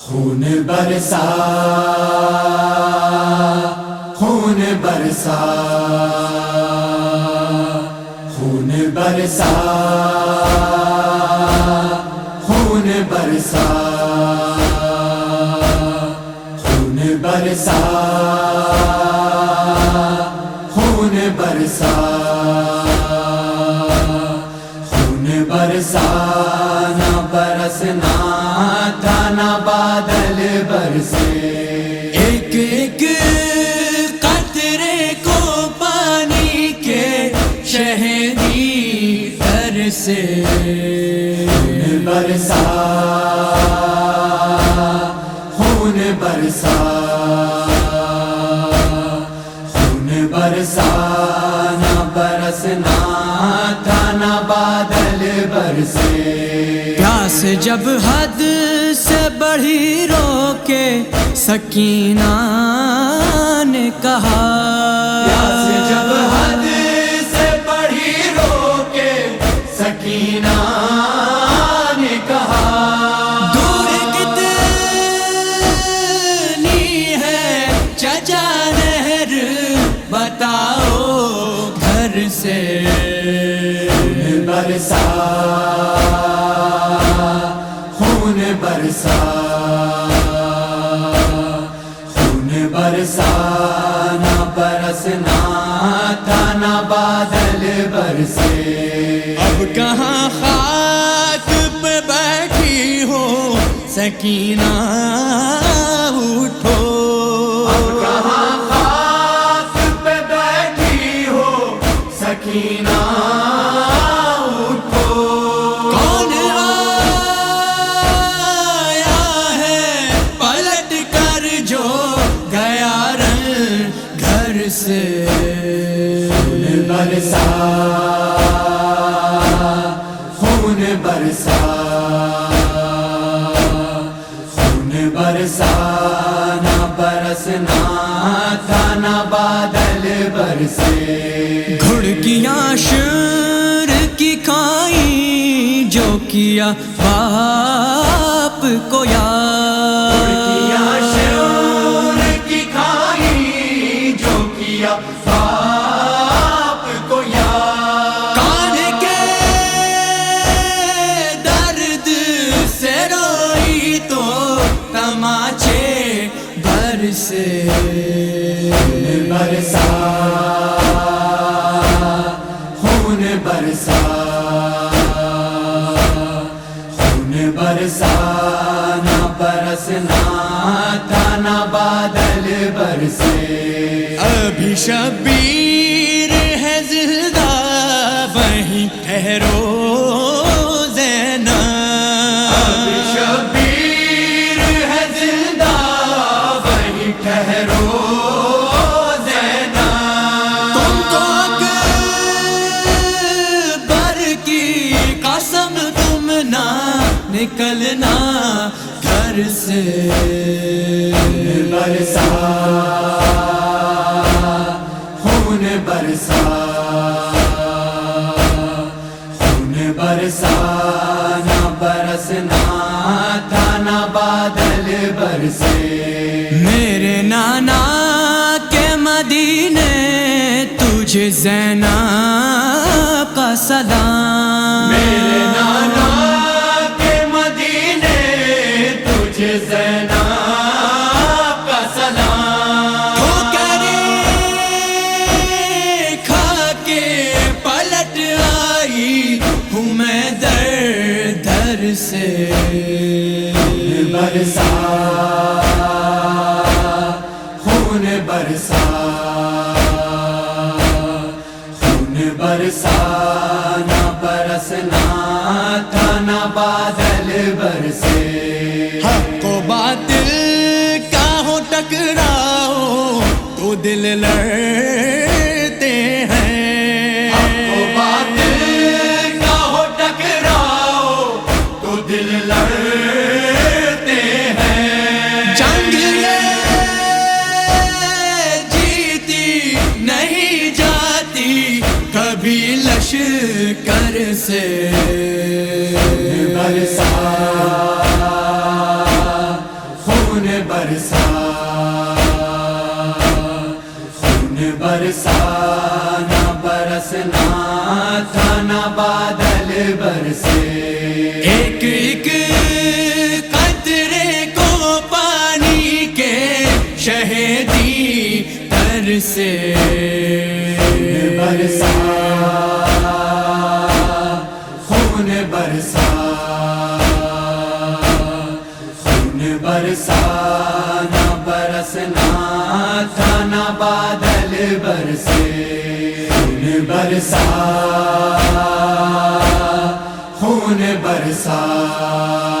خون برسا خون برسا خون برسا. بادل برسے۔ ایک ایک قطرے کو پانی کے شہری در سے برسا خون برسا خون برسا نہ برسنا تھا، نہ بادل برسے۔ پیاس جب حد سے بڑھی رو کے سکینہ نے کہا پیاس جب حد سے بڑھی رو کے سکینہ نے کہا دور کتنی ہے چچا نہر بتاؤ گھر سے۔ برسا برسا، خون برسا، نہ برسنا تھا، نہ بادل برسے۔ اب کہاں خاک پہ بیٹھی ہو، سکینہ برسا، خون برسا خون برسا، نہ برسنا تھا، نہ بادل برسے۔ گھڑکیاں شور کی کھائی، جو کیا باپ کو کیا تو تماچے بھر سے۔ برسا خون برسا خون برسا نہ برسنا تھا نہ بادل برسے۔ ابھی شبیر ہے زندہ وہیں ٹھہرو۔ نکلنا گھر سے۔ برسا خون برسا خون برسا نہ برسنا تھا نہ بادل برسے نانا کے مدینے تجھ زینا کا سلام۔ برسا خون برسا نہ برسنا تھا نہ بادل برسے۔ حق و باطل کا ہو ٹکراؤ تو دل لڑتے ہیں۔ وہ بادل کا ہو ٹکراؤ تو دل لڑتے لشکر سے۔ برسا برسا۔ خون برسا۔ نہ برسنا تھا، نہ بادل برسے۔ ایک ایک قطرے کو پانی کے شہدی تر سے۔ برسا۔ خون برسا نہ برسنا تھا نہ بادل برسے۔ خون برسا خون برسا۔